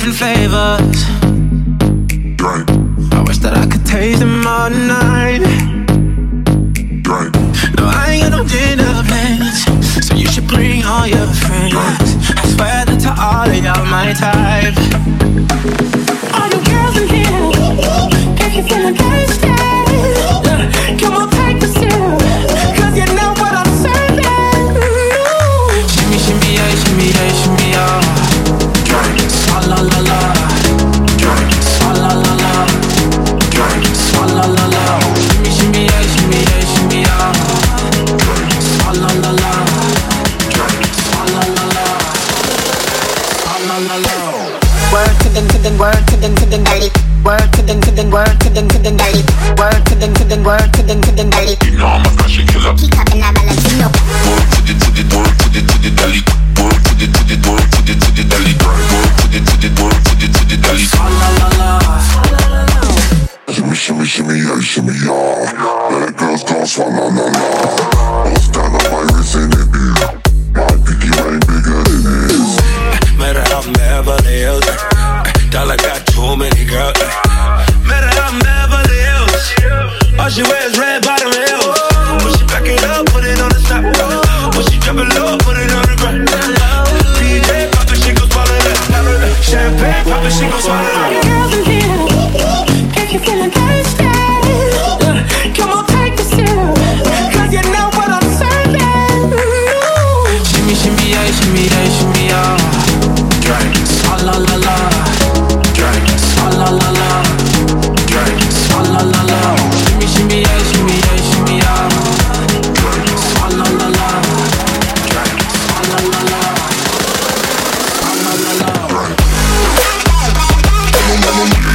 different flavors. Drink, I wish that I could taste them all night. drink, No, I ain't got no dinner plans, so you should bring all your friends. I swear that to all of y'all my type. Word to them to them word to them to them dirty. Word to them to them word to them to them dirty. Word to them to them word to them to them dirty. You know I'm a fashion killer. Keep cupping that Valentino. Word to the to the word to the to the deli. Word to the to the word to the to the deli. Word to the to the word to the to the deli. Swalla la la. Shimmy, shimmy, shimmy, yeah, shimmy, yeah. Let girls go, swalla la la. Met in Beverly Hills. Dollar got too many girls. Met her out in Mama,